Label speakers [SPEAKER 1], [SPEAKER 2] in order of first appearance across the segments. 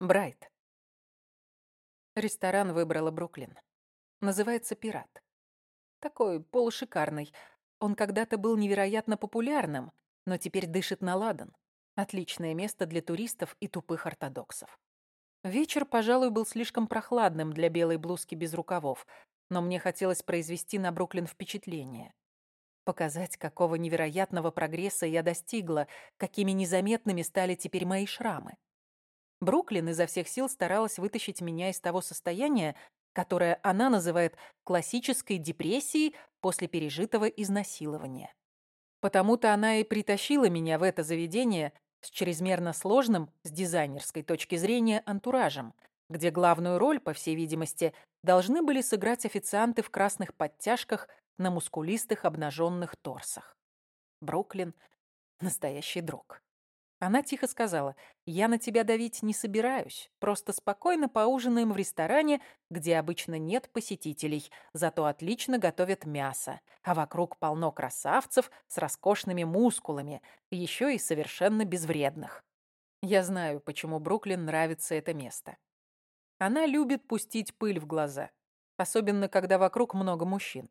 [SPEAKER 1] Брайт. Ресторан выбрала Бруклин. Называется «Пират». Такой полушикарный. Он когда-то был невероятно популярным, но теперь дышит на ладан. Отличное место для туристов и тупых ортодоксов. Вечер, пожалуй, был слишком прохладным для белой блузки без рукавов, но мне хотелось произвести на Бруклин впечатление. Показать, какого невероятного прогресса я достигла, какими незаметными стали теперь мои шрамы. Бруклин изо всех сил старалась вытащить меня из того состояния, которое она называет классической депрессией после пережитого изнасилования. Потому-то она и притащила меня в это заведение с чрезмерно сложным, с дизайнерской точки зрения, антуражем, где главную роль, по всей видимости, должны были сыграть официанты в красных подтяжках на мускулистых обнаженных торсах. Бруклин — настоящий друг. Она тихо сказала, «Я на тебя давить не собираюсь, просто спокойно поужинаем в ресторане, где обычно нет посетителей, зато отлично готовят мясо, а вокруг полно красавцев с роскошными мускулами, еще и совершенно безвредных». Я знаю, почему Бруклин нравится это место. Она любит пустить пыль в глаза, особенно когда вокруг много мужчин.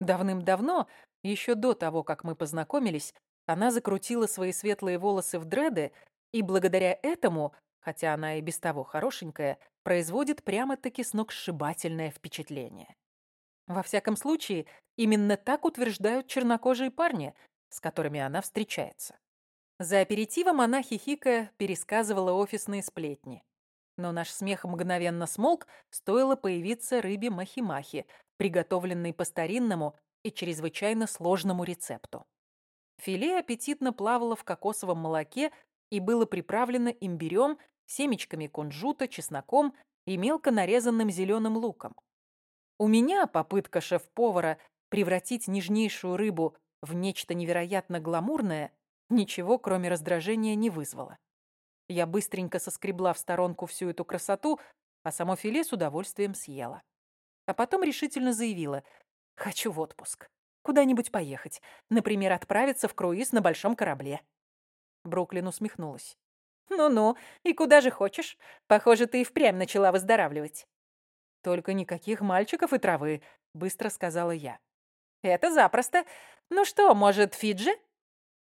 [SPEAKER 1] Давным-давно, еще до того, как мы познакомились, она закрутила свои светлые волосы в дреды и благодаря этому, хотя она и без того хорошенькая, производит прямо-таки сногсшибательное впечатление. Во всяком случае, именно так утверждают чернокожие парни, с которыми она встречается. За аперитивом она, хихикая, пересказывала офисные сплетни. Но наш смех мгновенно смолк, стоило появиться рыбе махи-махи, приготовленной по старинному и чрезвычайно сложному рецепту. Филе аппетитно плавало в кокосовом молоке и было приправлено имбирем, семечками кунжута, чесноком и мелко нарезанным зеленым луком. У меня попытка шеф-повара превратить нежнейшую рыбу в нечто невероятно гламурное ничего, кроме раздражения, не вызвала. Я быстренько соскребла в сторонку всю эту красоту, а само филе с удовольствием съела. А потом решительно заявила «Хочу в отпуск». Куда-нибудь поехать. Например, отправиться в круиз на большом корабле». Бруклин усмехнулась. «Ну-ну, и куда же хочешь? Похоже, ты и впрямь начала выздоравливать». «Только никаких мальчиков и травы», — быстро сказала я. «Это запросто. Ну что, может, Фиджи?»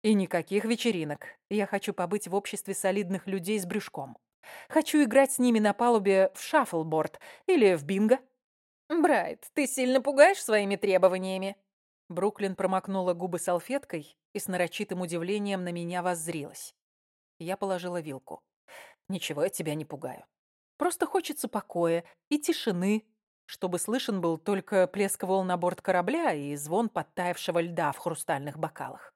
[SPEAKER 1] «И никаких вечеринок. Я хочу побыть в обществе солидных людей с брюшком. Хочу играть с ними на палубе в шаффлборд или в бинго». «Брайт, ты сильно пугаешь своими требованиями?» Бруклин промокнула губы салфеткой и с нарочитым удивлением на меня воззрилась. Я положила вилку. «Ничего я тебя не пугаю. Просто хочется покоя и тишины, чтобы слышен был только плеск волн на борт корабля и звон подтаявшего льда в хрустальных бокалах».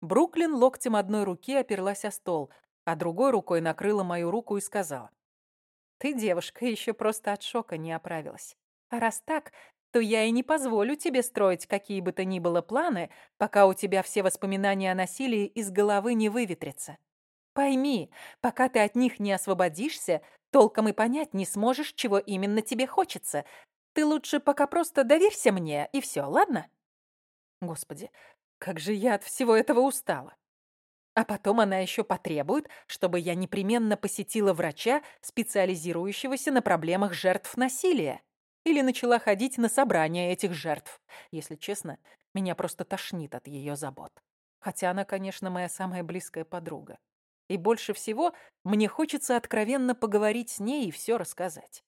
[SPEAKER 1] Бруклин локтем одной руки оперлась о стол, а другой рукой накрыла мою руку и сказала. «Ты, девушка, еще просто от шока не оправилась. А раз так, то я и не позволю тебе строить какие бы то ни было планы, пока у тебя все воспоминания о насилии из головы не выветрятся. Пойми, пока ты от них не освободишься, толком и понять не сможешь, чего именно тебе хочется. Ты лучше пока просто доверься мне, и все, ладно? Господи, как же я от всего этого устала. А потом она еще потребует, чтобы я непременно посетила врача, специализирующегося на проблемах жертв насилия. Или начала ходить на собрания этих жертв. Если честно, меня просто тошнит от ее забот. Хотя она, конечно, моя самая близкая подруга. И больше всего мне хочется откровенно поговорить с ней и все рассказать.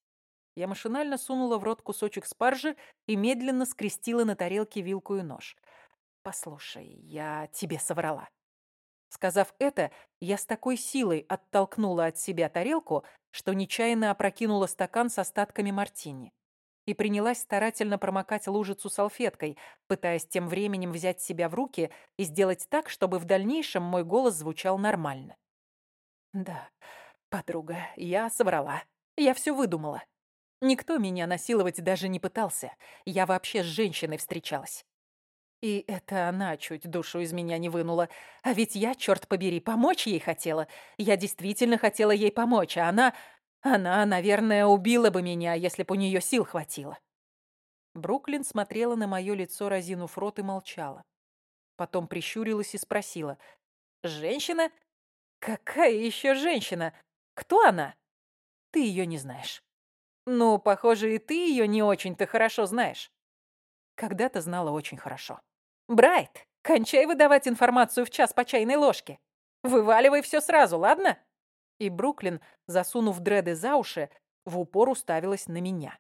[SPEAKER 1] Я машинально сунула в рот кусочек спаржи и медленно скрестила на тарелке вилку и нож. «Послушай, я тебе соврала». Сказав это, я с такой силой оттолкнула от себя тарелку, что нечаянно опрокинула стакан с остатками мартини и принялась старательно промокать лужицу салфеткой, пытаясь тем временем взять себя в руки и сделать так, чтобы в дальнейшем мой голос звучал нормально. «Да, подруга, я соврала. Я все выдумала. Никто меня насиловать даже не пытался. Я вообще с женщиной встречалась. И это она чуть душу из меня не вынула. А ведь я, черт побери, помочь ей хотела. Я действительно хотела ей помочь, а она... Она, наверное, убила бы меня, если бы у нее сил хватило. Бруклин смотрела на мое лицо, разинув рот, и молчала. Потом прищурилась и спросила. «Женщина? Какая еще женщина? Кто она?» ты ее не знаешь. Ну, похоже, и ты ее не очень-то хорошо знаешь. Когда-то знала очень хорошо. Брайт, кончай выдавать информацию в час по чайной ложке. Вываливай все сразу, ладно? И Бруклин, засунув дреды за уши, в упор уставилась на меня.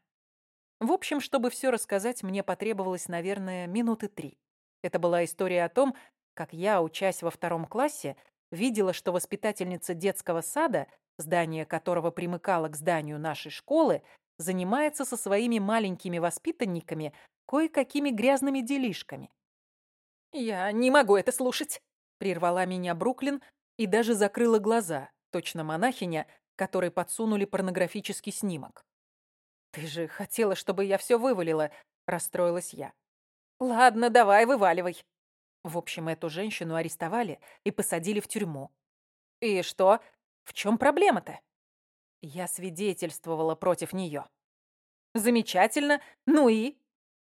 [SPEAKER 1] В общем, чтобы все рассказать, мне потребовалось, наверное, минуты три. Это была история о том, как я, учась во втором классе, видела, что воспитательница детского сада, здание которого примыкало к зданию нашей школы, занимается со своими маленькими воспитанниками кое-какими грязными делишками. «Я не могу это слушать», — прервала меня Бруклин и даже закрыла глаза, точно монахиня, которой подсунули порнографический снимок. «Ты же хотела, чтобы я все вывалила», — расстроилась я. «Ладно, давай, вываливай». В общем, эту женщину арестовали и посадили в тюрьму. «И что? В чем проблема-то?» Я свидетельствовала против нее. «Замечательно. Ну и?»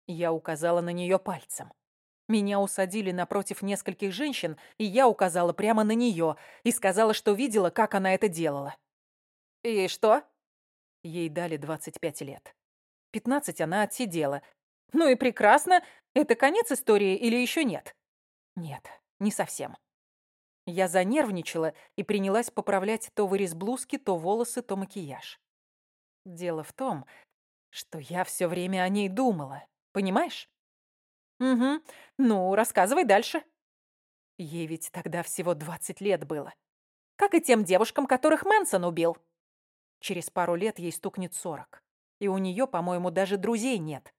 [SPEAKER 1] Я указала на нее пальцем. Меня усадили напротив нескольких женщин, и я указала прямо на нее и сказала, что видела, как она это делала. «И что?» Ей дали 25 лет. 15 она отсидела. «Ну и прекрасно. Это конец истории или еще нет?» «Нет, не совсем». Я занервничала и принялась поправлять то вырез блузки, то волосы, то макияж. Дело в том, что я все время о ней думала, понимаешь? Угу. Ну, рассказывай дальше. Ей ведь тогда всего 20 лет было. Как и тем девушкам, которых Мэнсон убил. Через пару лет ей стукнет 40. И у нее, по-моему, даже друзей нет.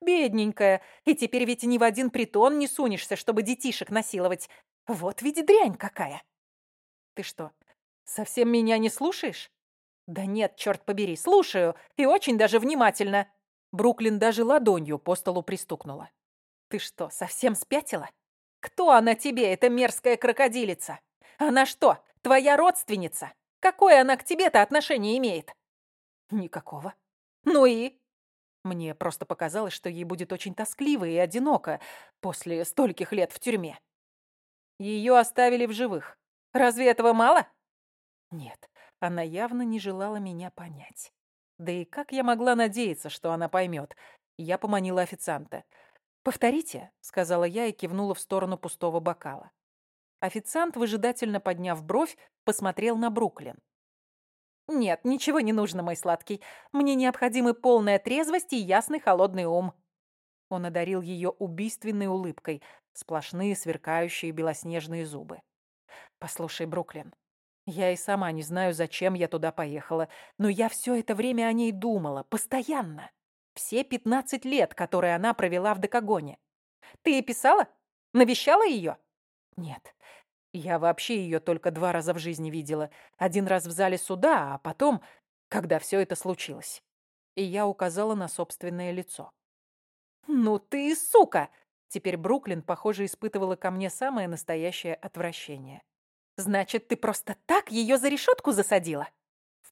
[SPEAKER 1] Бедненькая. И теперь ведь ни в один притон не сунешься, чтобы детишек насиловать. Вот ведь дрянь какая. Ты что, совсем меня не слушаешь? Да нет, черт побери, слушаю. И очень даже внимательно. Бруклин даже ладонью по столу пристукнула. Ты что, совсем спятила? Кто она тебе, эта мерзкая крокодилица? Она что, твоя родственница? Какое она к тебе-то отношение имеет? Никакого. Ну и? Мне просто показалось, что ей будет очень тоскливо и одиноко после стольких лет в тюрьме. Ее оставили в живых. Разве этого мало? Нет, она явно не желала меня понять. Да и как я могла надеяться, что она поймет? Я поманила официанта. «Повторите», — сказала я и кивнула в сторону пустого бокала. Официант, выжидательно подняв бровь, посмотрел на Бруклин. «Нет, ничего не нужно, мой сладкий. Мне необходимы полная трезвость и ясный холодный ум». Он одарил ее убийственной улыбкой, сплошные сверкающие белоснежные зубы. «Послушай, Бруклин, я и сама не знаю, зачем я туда поехала, но я все это время о ней думала, постоянно. Все пятнадцать лет, которые она провела в Декагоне. Ты писала? Навещала ее? Нет. Я вообще ее только два раза в жизни видела. Один раз в зале суда, а потом, когда все это случилось. И я указала на собственное лицо. «Ну ты сука!» Теперь Бруклин, похоже, испытывала ко мне самое настоящее отвращение. «Значит, ты просто так ее за решетку засадила?»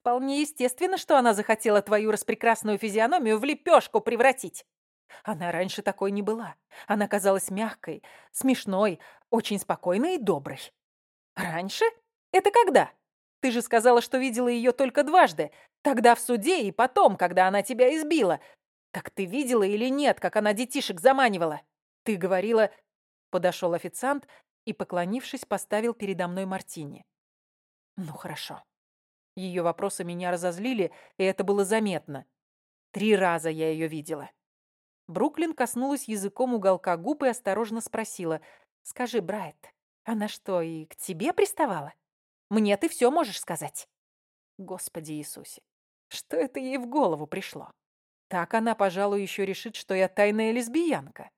[SPEAKER 1] Вполне естественно, что она захотела твою распрекрасную физиономию в лепешку превратить. Она раньше такой не была. Она казалась мягкой, смешной, очень спокойной и доброй. Раньше? Это когда? Ты же сказала, что видела ее только дважды. Тогда в суде и потом, когда она тебя избила. Так ты видела или нет, как она детишек заманивала? Ты говорила... Подошел официант и, поклонившись, поставил передо мной мартини. Ну, хорошо. Ее вопросы меня разозлили, и это было заметно. Три раза я ее видела. Бруклин коснулась языком уголка губ и осторожно спросила. «Скажи, Брайт, она что, и к тебе приставала? Мне ты все можешь сказать?» Господи Иисусе, что это ей в голову пришло? Так она, пожалуй, еще решит, что я тайная лесбиянка.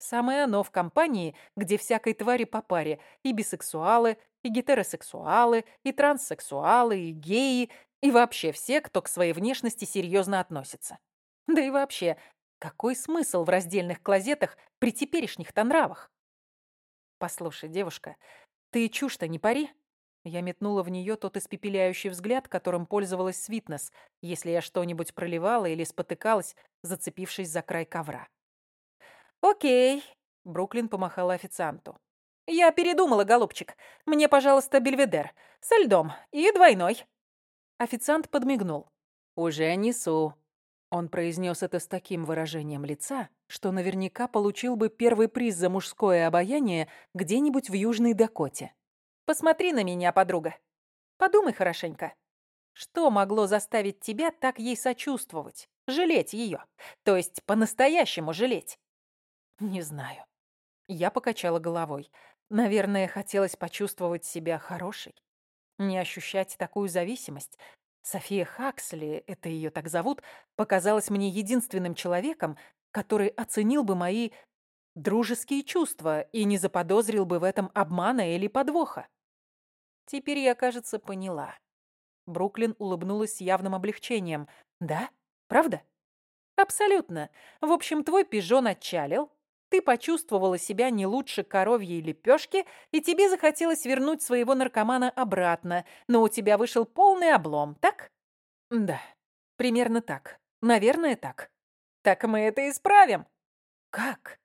[SPEAKER 1] Самое оно в компании, где всякой твари по паре, и бисексуалы, и гетеросексуалы, и транссексуалы, и геи, и вообще все, кто к своей внешности серьезно относится. Да и вообще, какой смысл в раздельных клозетах при теперешних-то нравах? Послушай, девушка, ты чушь-то не пари. Я метнула в нее тот испепеляющий взгляд, которым пользовалась Свитнес, если я что-нибудь проливала или спотыкалась, зацепившись за край ковра. «Окей», — Бруклин помахала официанту. «Я передумала, голубчик. Мне, пожалуйста, бельведер. Со льдом. И двойной». Официант подмигнул. «Уже несу». Он произнес это с таким выражением лица, что наверняка получил бы первый приз за мужское обаяние где-нибудь в Южной Дакоте. «Посмотри на меня, подруга. Подумай хорошенько. Что могло заставить тебя так ей сочувствовать, жалеть ее? То есть по-настоящему жалеть?» «Не знаю». Я покачала головой. Наверное, хотелось почувствовать себя хорошей. Не ощущать такую зависимость. София Хаксли, это ее так зовут, показалась мне единственным человеком, который оценил бы мои дружеские чувства и не заподозрил бы в этом обмана или подвоха. Теперь я, кажется, поняла. Бруклин улыбнулась с явным облегчением. «Да? Правда?» «Абсолютно. В общем, твой пижон отчалил, ты почувствовала себя не лучше коровьей лепешки, и тебе захотелось вернуть своего наркомана обратно, но у тебя вышел полный облом, так? Да, примерно так. Наверное, так. Так мы это исправим. Как?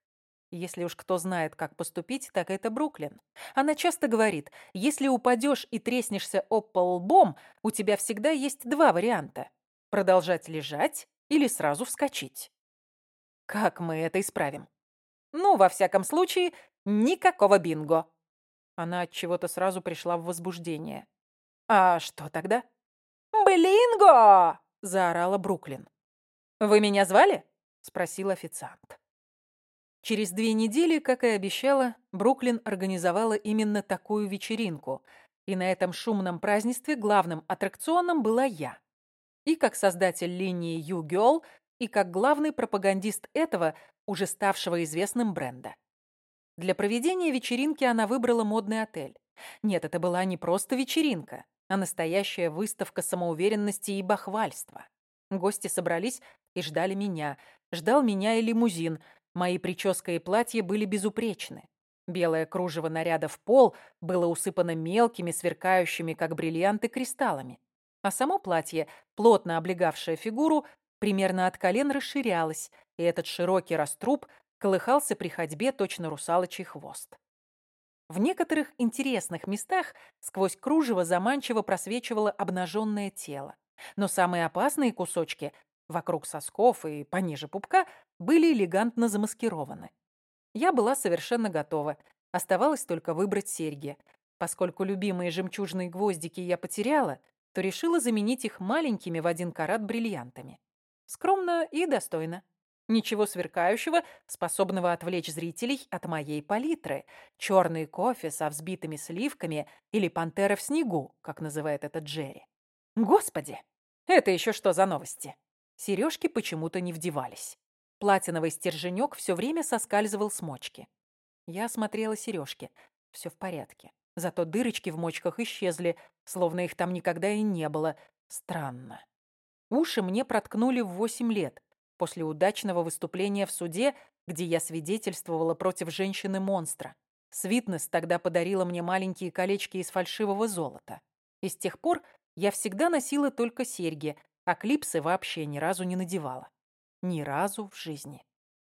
[SPEAKER 1] Если уж кто знает, как поступить, так это Бруклин. Она часто говорит, если упадешь и треснешься об пол лбом, у тебя всегда есть два варианта. Продолжать лежать или сразу вскочить. Как мы это исправим? Ну, во всяком случае, никакого бинго. Она от чего-то сразу пришла в возбуждение. А что тогда? Блинго! заорала Бруклин. Вы меня звали? спросил официант. Через две недели, как и обещала, Бруклин организовала именно такую вечеринку, и на этом шумном празднестве главным аттракционом была я. И как создатель линии You Girl, и как главный пропагандист этого, уже ставшего известным бренда. Для проведения вечеринки она выбрала модный отель. Нет, это была не просто вечеринка, а настоящая выставка самоуверенности и бахвальства. Гости собрались и ждали меня. Ждал меня и лимузин. Мои прическа и платье были безупречны. Белое кружево наряда в пол было усыпано мелкими, сверкающими, как бриллианты, кристаллами. А само платье, плотно облегавшее фигуру, примерно от колен расширялось, и этот широкий раструб колыхался при ходьбе точно русалочий хвост. В некоторых интересных местах сквозь кружево заманчиво просвечивало обнаженное тело. Но самые опасные кусочки, вокруг сосков и пониже пупка, были элегантно замаскированы. Я была совершенно готова. Оставалось только выбрать серьги. Поскольку любимые жемчужные гвоздики я потеряла, то решила заменить их маленькими в один карат бриллиантами. Скромно и достойно. Ничего сверкающего, способного отвлечь зрителей от моей палитры. Черный кофе со взбитыми сливками или пантера в снегу, как называет это Джерри. Господи, это еще что за новости? Сережки почему-то не вдевались. Платиновый стерженек все время соскальзывал с мочки. Я осмотрела сережки. Все в порядке. Зато дырочки в мочках исчезли, словно их там никогда и не было. Странно. Уши мне проткнули в восемь лет, после удачного выступления в суде, где я свидетельствовала против женщины-монстра. Свитнес тогда подарила мне маленькие колечки из фальшивого золота. И с тех пор я всегда носила только серьги, а клипсы вообще ни разу не надевала. Ни разу в жизни.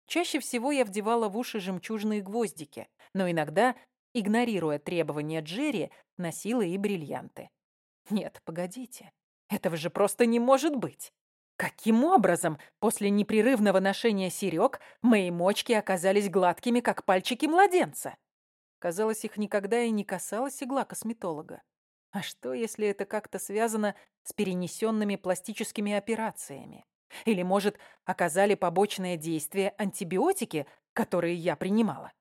[SPEAKER 1] Чаще всего я вдевала в уши жемчужные гвоздики, но иногда, игнорируя требования Джерри, носила и бриллианты. Нет, погодите. Этого же просто не может быть. Каким образом после непрерывного ношения серёг мои мочки оказались гладкими, как пальчики младенца? Казалось, их никогда и не касалась игла косметолога. А что, если это как-то связано с перенесенными пластическими операциями? Или, может, оказали побочное действие антибиотики, которые я принимала?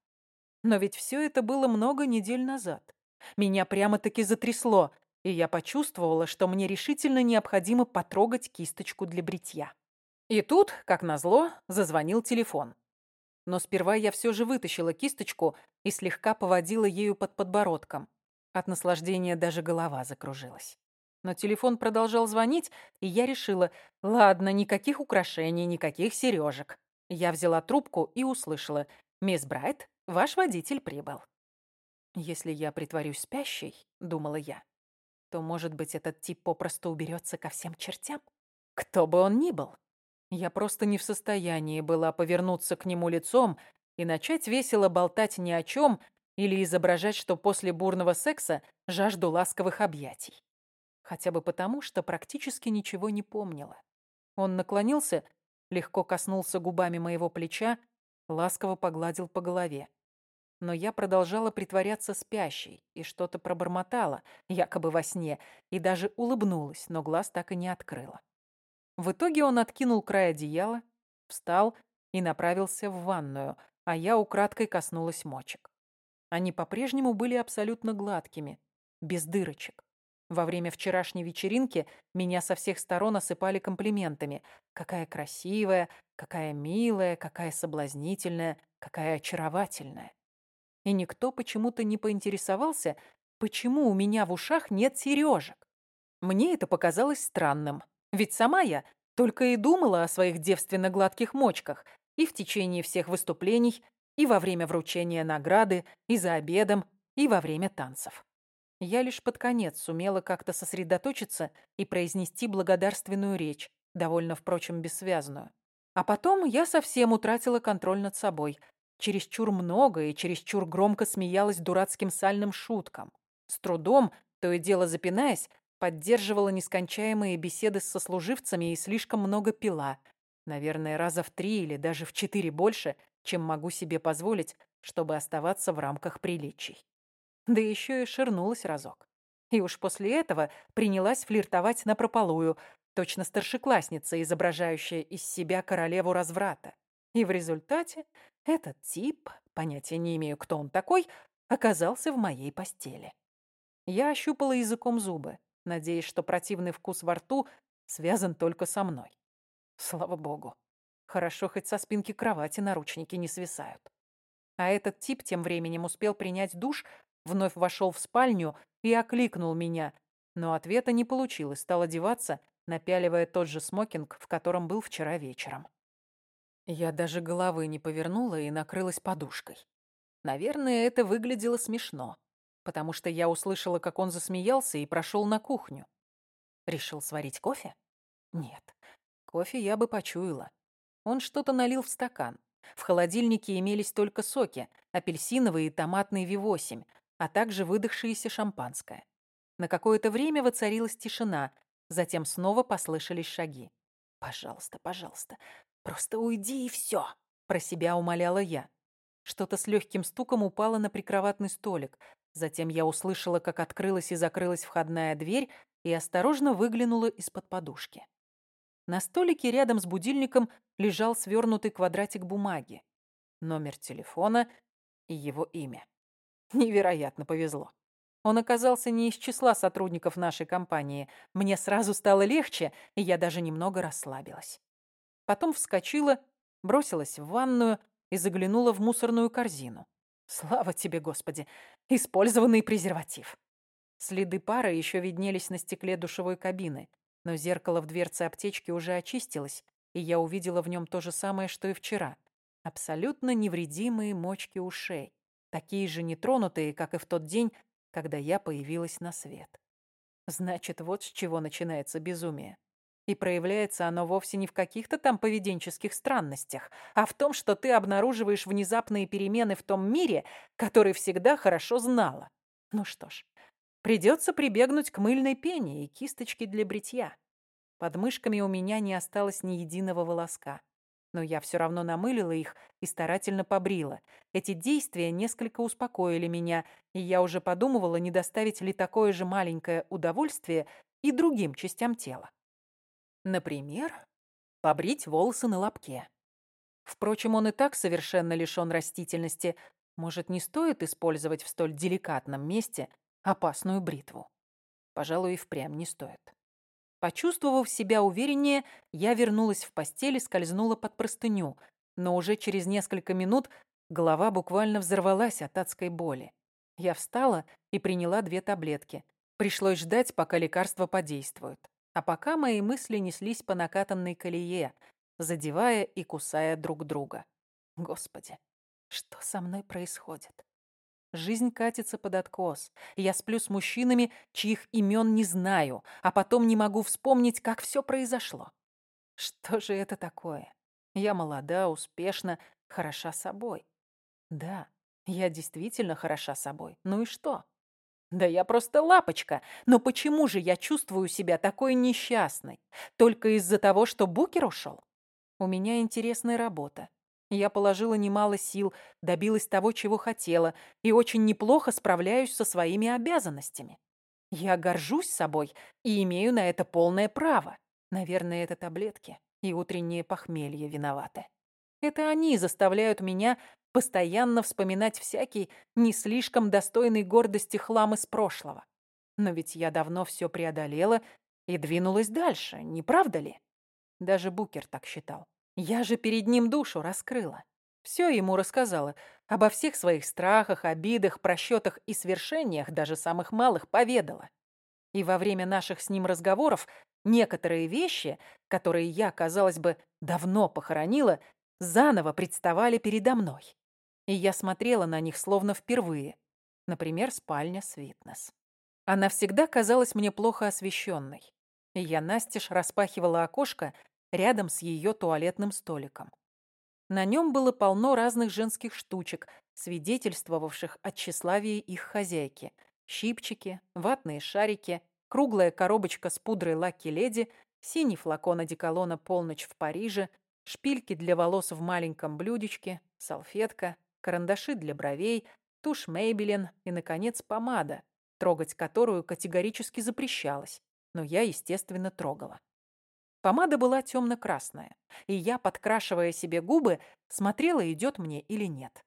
[SPEAKER 1] Но ведь все это было много недель назад. Меня прямо-таки затрясло и я почувствовала, что мне решительно необходимо потрогать кисточку для бритья. И тут, как назло, зазвонил телефон. Но сперва я все же вытащила кисточку и слегка поводила ею под подбородком. От наслаждения даже голова закружилась. Но телефон продолжал звонить, и я решила, ладно, никаких украшений, никаких сережек. Я взяла трубку и услышала, «Мисс Брайт, ваш водитель прибыл». «Если я притворюсь спящей», — думала я, то, может быть, этот тип попросту уберется ко всем чертям? Кто бы он ни был. Я просто не в состоянии была повернуться к нему лицом и начать весело болтать ни о чем или изображать, что после бурного секса жажду ласковых объятий. хотя бы потому, что практически ничего не помнила. Он наклонился, легко коснулся губами моего плеча, ласково погладил по голове. Но я продолжала притворяться спящей и что-то пробормотала, якобы во сне, и даже улыбнулась, но глаз так и не открыла. В итоге он откинул край одеяла, встал и направился в ванную, а я украдкой коснулась мочек. Они по-прежнему были абсолютно гладкими, без дырочек. Во время вчерашней вечеринки меня со всех сторон осыпали комплиментами. Какая красивая, какая милая, какая соблазнительная, какая очаровательная. И никто почему-то не поинтересовался, почему у меня в ушах нет сережек. Мне это показалось странным, ведь сама я только и думала о своих девственно-гладких мочках и в течение всех выступлений, и во время вручения награды, и за обедом, и во время танцев. Я лишь под конец сумела как-то сосредоточиться и произнести благодарственную речь, довольно, впрочем, бессвязную. А потом я совсем утратила контроль над собой. Чересчур много и чересчур громко смеялась дурацким сальным шуткам. С трудом, то и дело запинаясь, поддерживала нескончаемые беседы с сослуживцами и слишком много пила. Наверное, раза в три или даже в четыре больше, чем могу себе позволить, чтобы оставаться в рамках приличий да еще и ширнулась разок. И уж после этого принялась флиртовать напропалую, точно старшеклассница, изображающая из себя королеву разврата. И в результате этот тип, понятия не имею, кто он такой, оказался в моей постели. Я ощупала языком зубы, надеясь, что противный вкус во рту связан только со мной. Слава богу. Хорошо, хоть со спинки кровати наручники не свисают. А этот тип тем временем успел принять душ Вновь вошел в спальню и окликнул меня, но ответа не получил и стал одеваться, напяливая тот же смокинг, в котором был вчера вечером. Я даже головы не повернула и накрылась подушкой. Наверное, это выглядело смешно, потому что я услышала, как он засмеялся и прошел на кухню. Решил сварить кофе? Нет, кофе я бы почуяла. Он что-то налил в стакан. В холодильнике имелись только соки, апельсиновый и томатный V8, а также выдохшееся шампанское. На какое-то время воцарилась тишина, затем снова послышались шаги. «Пожалуйста, пожалуйста, просто уйди и все», — про себя умоляла я. Что-то с легким стуком упало на прикроватный столик. Затем я услышала, как открылась и закрылась входная дверь и осторожно выглянула из-под подушки. На столике рядом с будильником лежал свернутый квадратик бумаги, номер телефона и его имя. Невероятно повезло. Он оказался не из числа сотрудников нашей компании. Мне сразу стало легче, и я даже немного расслабилась. Потом вскочила, бросилась в ванную и заглянула в мусорную корзину. Слава тебе, Господи! Использованный презерватив. Следы пара еще виднелись на стекле душевой кабины, но зеркало в дверце аптечки уже очистилось, и я увидела в нем то же самое, что и вчера. Абсолютно невредимые мочки ушей такие же нетронутые, как и в тот день, когда я появилась на свет. Значит, вот с чего начинается безумие. И проявляется оно вовсе не в каких-то там поведенческих странностях, а в том, что ты обнаруживаешь внезапные перемены в том мире, который всегда хорошо знала. Ну что ж, придется прибегнуть к мыльной пене и кисточке для бритья. Под мышками у меня не осталось ни единого волоска но я все равно намылила их и старательно побрила. Эти действия несколько успокоили меня, и я уже подумывала, не доставить ли такое же маленькое удовольствие и другим частям тела. Например, побрить волосы на лобке. Впрочем, он и так совершенно лишён растительности. Может, не стоит использовать в столь деликатном месте опасную бритву? Пожалуй, и впрямь не стоит. Почувствовав себя увереннее, я вернулась в постель и скользнула под простыню, но уже через несколько минут голова буквально взорвалась от адской боли. Я встала и приняла две таблетки. Пришлось ждать, пока лекарства подействуют. А пока мои мысли неслись по накатанной колее, задевая и кусая друг друга. Господи, что со мной происходит? Жизнь катится под откос. Я сплю с мужчинами, чьих имен не знаю, а потом не могу вспомнить, как все произошло. Что же это такое? Я молода, успешна, хороша собой. Да, я действительно хороша собой. Ну и что? Да я просто лапочка. Но почему же я чувствую себя такой несчастной? Только из-за того, что Букер ушел? У меня интересная работа. Я положила немало сил, добилась того, чего хотела, и очень неплохо справляюсь со своими обязанностями. Я горжусь собой и имею на это полное право. Наверное, это таблетки и утреннее похмелье виноваты. Это они заставляют меня постоянно вспоминать всякий не слишком достойный гордости хлам из прошлого. Но ведь я давно все преодолела и двинулась дальше, не правда ли? Даже Букер так считал. Я же перед ним душу раскрыла. Все ему рассказала. Обо всех своих страхах, обидах, просчетах и свершениях, даже самых малых, поведала. И во время наших с ним разговоров некоторые вещи, которые я, казалось бы, давно похоронила, заново представали передо мной и я смотрела на них словно впервые. Например, спальня Свитнес. Она всегда казалась мне плохо освещенной, и я настежь распахивала окошко рядом с ее туалетным столиком. На нем было полно разных женских штучек, свидетельствовавших о тщеславии их хозяйки. Щипчики, ватные шарики, круглая коробочка с пудрой Лаки Леди, синий флакон одеколона «Полночь в Париже», шпильки для волос в маленьком блюдечке, салфетка, карандаши для бровей, тушь Мейбелин и, наконец, помада, трогать которую категорически запрещалось, но я, естественно, трогала. Помада была темно-красная, и я, подкрашивая себе губы, смотрела, идет мне или нет.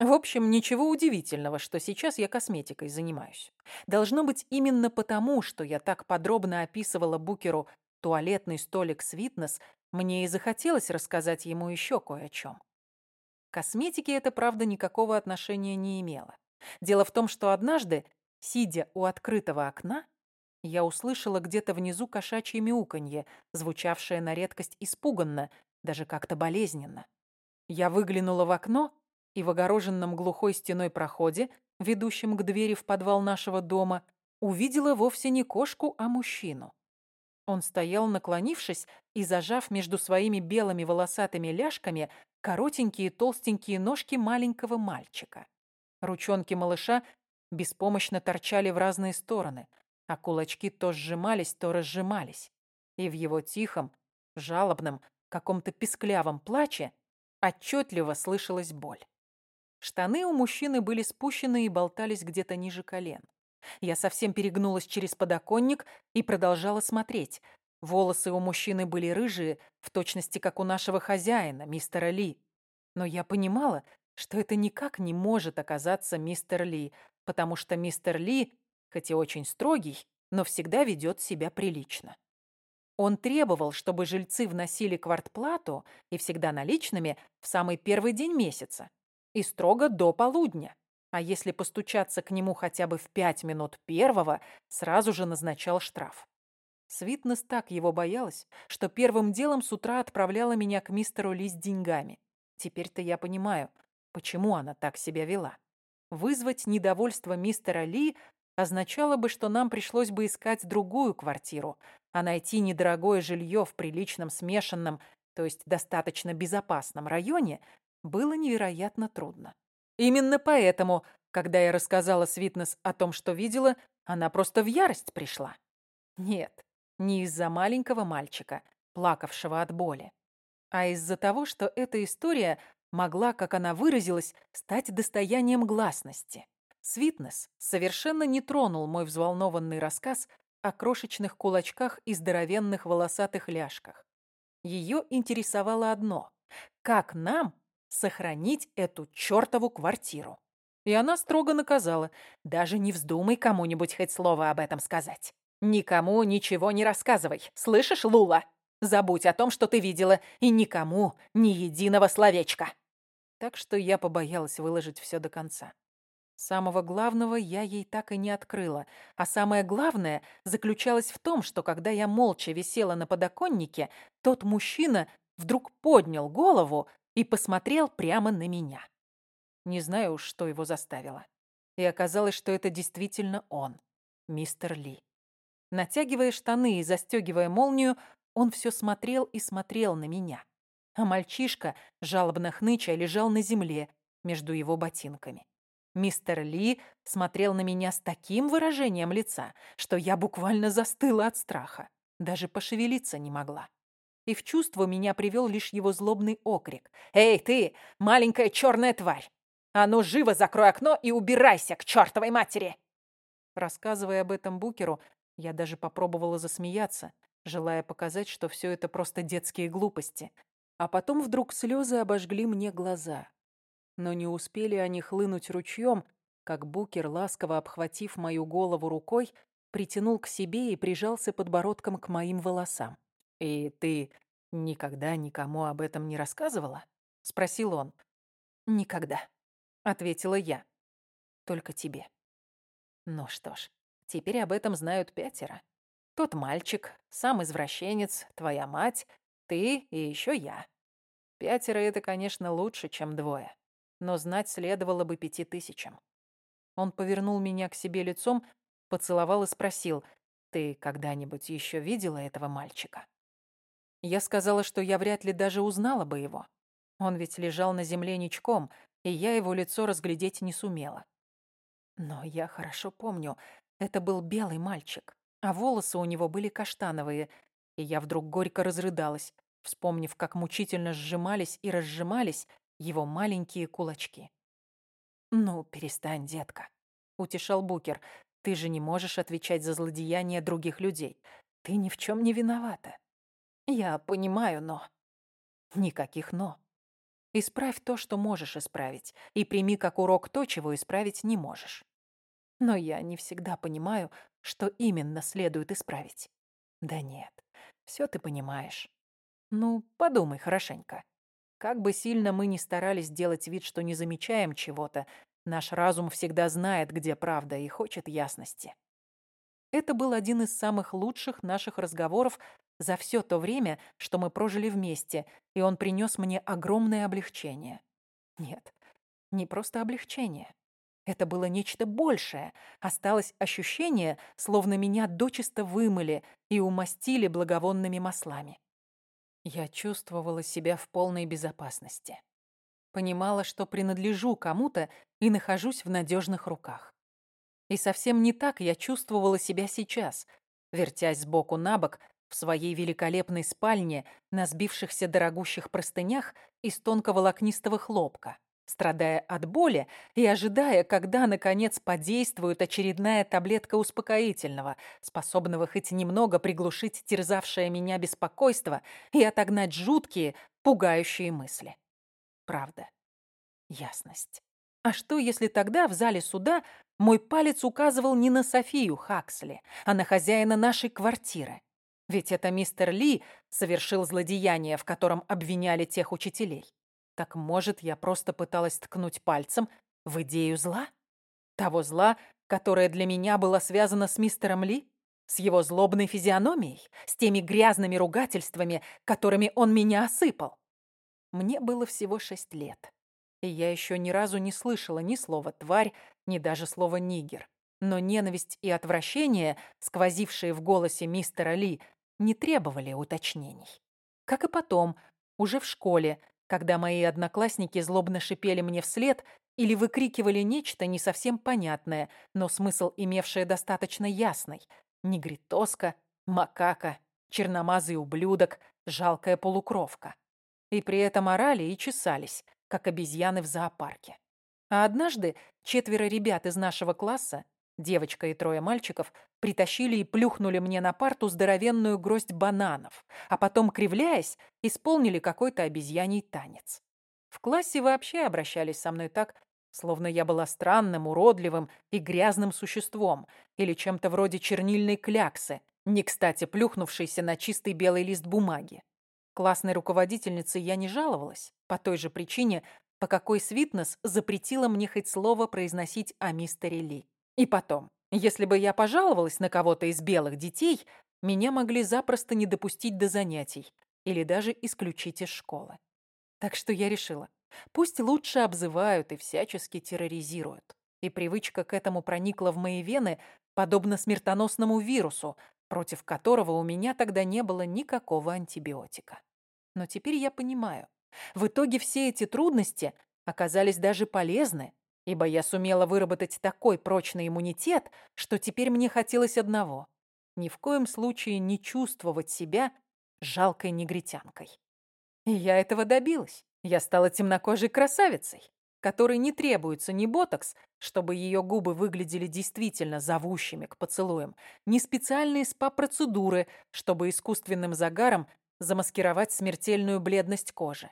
[SPEAKER 1] В общем, ничего удивительного, что сейчас я косметикой занимаюсь. Должно быть именно потому, что я так подробно описывала Букеру туалетный столик Свитнес, мне и захотелось рассказать ему еще кое о чем косметике это, правда, никакого отношения не имело. Дело в том, что однажды, сидя у открытого окна, я услышала где-то внизу кошачье мяуканье, звучавшее на редкость испуганно, даже как-то болезненно. Я выглянула в окно и в огороженном глухой стеной проходе, ведущем к двери в подвал нашего дома, увидела вовсе не кошку, а мужчину. Он стоял, наклонившись и зажав между своими белыми волосатыми ляжками коротенькие толстенькие ножки маленького мальчика. Ручонки малыша беспомощно торчали в разные стороны, а кулачки то сжимались, то разжимались. И в его тихом, жалобном, каком-то писклявом плаче отчетливо слышалась боль. Штаны у мужчины были спущены и болтались где-то ниже колен. Я совсем перегнулась через подоконник и продолжала смотреть, Волосы у мужчины были рыжие, в точности как у нашего хозяина, мистера Ли. Но я понимала, что это никак не может оказаться мистер Ли, потому что мистер Ли, хоть и очень строгий, но всегда ведет себя прилично. Он требовал, чтобы жильцы вносили квартплату и всегда наличными в самый первый день месяца и строго до полудня. А если постучаться к нему хотя бы в пять минут первого, сразу же назначал штраф. Свитнес так его боялась, что первым делом с утра отправляла меня к мистеру Ли с деньгами. Теперь-то я понимаю, почему она так себя вела. Вызвать недовольство мистера Ли означало бы, что нам пришлось бы искать другую квартиру, а найти недорогое жилье в приличном смешанном, то есть достаточно безопасном районе, было невероятно трудно. Именно поэтому, когда я рассказала Свитнес о том, что видела, она просто в ярость пришла. Нет, не из-за маленького мальчика, плакавшего от боли, а из-за того, что эта история могла, как она выразилась, стать достоянием гласности. Свитнес совершенно не тронул мой взволнованный рассказ о крошечных кулачках и здоровенных волосатых ляжках. Ее интересовало одно – как нам сохранить эту чертову квартиру? И она строго наказала – даже не вздумай кому-нибудь хоть слово об этом сказать. «Никому ничего не рассказывай, слышишь, Лула? Забудь о том, что ты видела, и никому ни единого словечка». Так что я побоялась выложить все до конца. Самого главного я ей так и не открыла, а самое главное заключалось в том, что когда я молча висела на подоконнике, тот мужчина вдруг поднял голову и посмотрел прямо на меня. Не знаю уж, что его заставило. И оказалось, что это действительно он, мистер Ли. Натягивая штаны и застегивая молнию, он все смотрел и смотрел на меня. А мальчишка, жалобно хныча, лежал на земле между его ботинками. Мистер Ли смотрел на меня с таким выражением лица, что я буквально застыла от страха. Даже пошевелиться не могла. И в чувство меня привел лишь его злобный окрик. «Эй, ты, маленькая черная тварь! А ну, живо закрой окно и убирайся к чертовой матери!» Рассказывая об этом Букеру, я даже попробовала засмеяться, желая показать, что все это просто детские глупости. А потом вдруг слезы обожгли мне глаза. Но не успели они хлынуть ручьем, как Букер, ласково обхватив мою голову рукой, притянул к себе и прижался подбородком к моим волосам. «И ты никогда никому об этом не рассказывала?» — спросил он. «Никогда», — ответила я. «Только тебе». Ну что ж, теперь об этом знают пятеро. Тот мальчик, сам извращенец, твоя мать, ты и еще я. Пятеро — это, конечно, лучше, чем двое. Но знать следовало бы пяти тысячам. Он повернул меня к себе лицом, поцеловал и спросил, «Ты когда-нибудь еще видела этого мальчика?» Я сказала, что я вряд ли даже узнала бы его. Он ведь лежал на земле ничком, и я его лицо разглядеть не сумела. Но я хорошо помню, это был белый мальчик, а волосы у него были каштановые, и я вдруг горько разрыдалась, вспомнив, как мучительно сжимались и разжимались его маленькие кулачки. «Ну, перестань, детка», — утешал Букер. «Ты же не можешь отвечать за злодеяния других людей. Ты ни в чем не виновата». «Я понимаю, но...» «Никаких «но». Исправь то, что можешь исправить, и прими как урок то, чего исправить не можешь. Но я не всегда понимаю, что именно следует исправить. Да нет, все ты понимаешь. Ну, подумай хорошенько. Как бы сильно мы ни старались делать вид, что не замечаем чего-то, наш разум всегда знает, где правда, и хочет ясности. Это был один из самых лучших наших разговоров за все то время, что мы прожили вместе, и он принес мне огромное облегчение. Нет, не просто облегчение. Это было нечто большее. Осталось ощущение, словно меня дочисто вымыли и умастили благовонными маслами. Я чувствовала себя в полной безопасности. Понимала, что принадлежу кому-то и нахожусь в надежных руках. И совсем не так я чувствовала себя сейчас, вертясь сбоку на бок в своей великолепной спальне на сбившихся дорогущих простынях из тонкого волокнистого хлопка страдая от боли и ожидая, когда, наконец, подействует очередная таблетка успокоительного, способного хоть немного приглушить терзавшее меня беспокойство и отогнать жуткие, пугающие мысли. Правда. Ясность. А что, если тогда в зале суда мой палец указывал не на Софию Хаксли, а на хозяина нашей квартиры? Ведь это мистер Ли совершил злодеяние, в котором обвиняли тех учителей. Так может, я просто пыталась ткнуть пальцем в идею зла? Того зла, которое для меня было связано с мистером Ли? С его злобной физиономией? С теми грязными ругательствами, которыми он меня осыпал? Мне было всего шесть лет. И я еще ни разу не слышала ни слова «тварь», ни даже слова «нигер». Но ненависть и отвращение, сквозившие в голосе мистера Ли, не требовали уточнений. Как и потом, уже в школе, когда мои одноклассники злобно шипели мне вслед или выкрикивали нечто не совсем понятное, но смысл имевшее достаточно ясный. Негритоска, макака, черномазый ублюдок, жалкая полукровка. И при этом орали и чесались, как обезьяны в зоопарке. А однажды четверо ребят из нашего класса Девочка и трое мальчиков притащили и плюхнули мне на парту здоровенную гроздь бананов, а потом, кривляясь, исполнили какой-то обезьяний танец. В классе вообще обращались со мной так, словно я была странным, уродливым и грязным существом или чем-то вроде чернильной кляксы, не кстати плюхнувшейся на чистый белый лист бумаги. Классной руководительнице я не жаловалась, по той же причине, по какой Свитнес запретила мне хоть слово произносить о мистере Ли. И потом, если бы я пожаловалась на кого-то из белых детей, меня могли запросто не допустить до занятий или даже исключить из школы. Так что я решила, пусть лучше обзывают и всячески терроризируют. И привычка к этому проникла в мои вены, подобно смертоносному вирусу, против которого у меня тогда не было никакого антибиотика. Но теперь я понимаю, в итоге все эти трудности оказались даже полезны, ибо я сумела выработать такой прочный иммунитет, что теперь мне хотелось одного — ни в коем случае не чувствовать себя жалкой негритянкой. И я этого добилась. Я стала темнокожей красавицей, которой не требуется ни ботокс, чтобы ее губы выглядели действительно зовущими к поцелуям, ни специальные спа-процедуры, чтобы искусственным загаром замаскировать смертельную бледность кожи.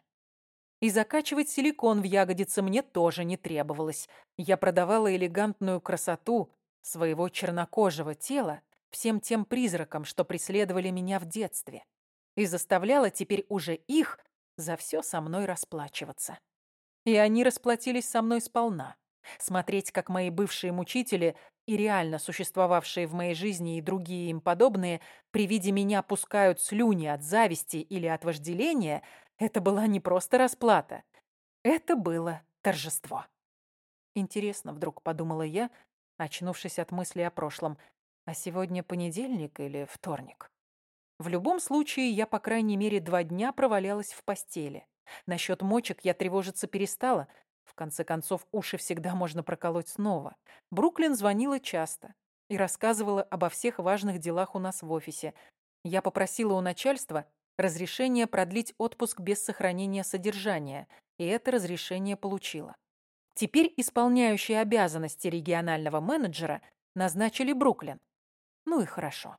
[SPEAKER 1] И закачивать силикон в ягодицы мне тоже не требовалось. Я продавала элегантную красоту своего чернокожего тела всем тем призракам, что преследовали меня в детстве, и заставляла теперь уже их за все со мной расплачиваться. И они расплатились со мной сполна. Смотреть, как мои бывшие мучители и реально существовавшие в моей жизни и другие им подобные при виде меня пускают слюни от зависти или от вожделения, это была не просто расплата. Это было торжество. Интересно, вдруг подумала я, очнувшись от мысли о прошлом. А сегодня понедельник или вторник? В любом случае, я, по крайней мере, два дня провалялась в постели. Насчет мочек я тревожиться перестала. В конце концов, уши всегда можно проколоть снова. Бруклин звонила часто и рассказывала обо всех важных делах у нас в офисе. Я попросила у начальства разрешение продлить отпуск без сохранения содержания, и это разрешение получила. Теперь исполняющие обязанности регионального менеджера назначили Бруклин. Ну и хорошо.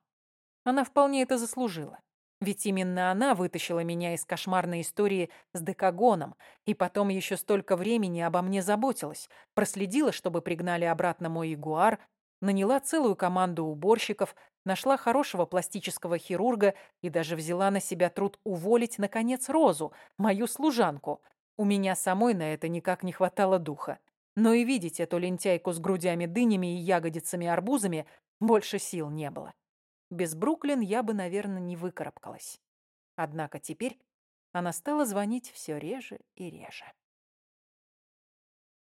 [SPEAKER 1] Она вполне это заслужила. Ведь именно она вытащила меня из кошмарной истории с Декагоном и потом еще столько времени обо мне заботилась, проследила, чтобы пригнали обратно мой ягуар, наняла целую команду уборщиков, нашла хорошего пластического хирурга и даже взяла на себя труд уволить, наконец, Розу, мою служанку. У меня самой на это никак не хватало духа. Но и видеть эту лентяйку с грудями дынями и ягодицами-арбузами больше сил не было. Без Бруклин я бы, наверное, не выкарабкалась. Однако теперь она стала звонить все реже и реже.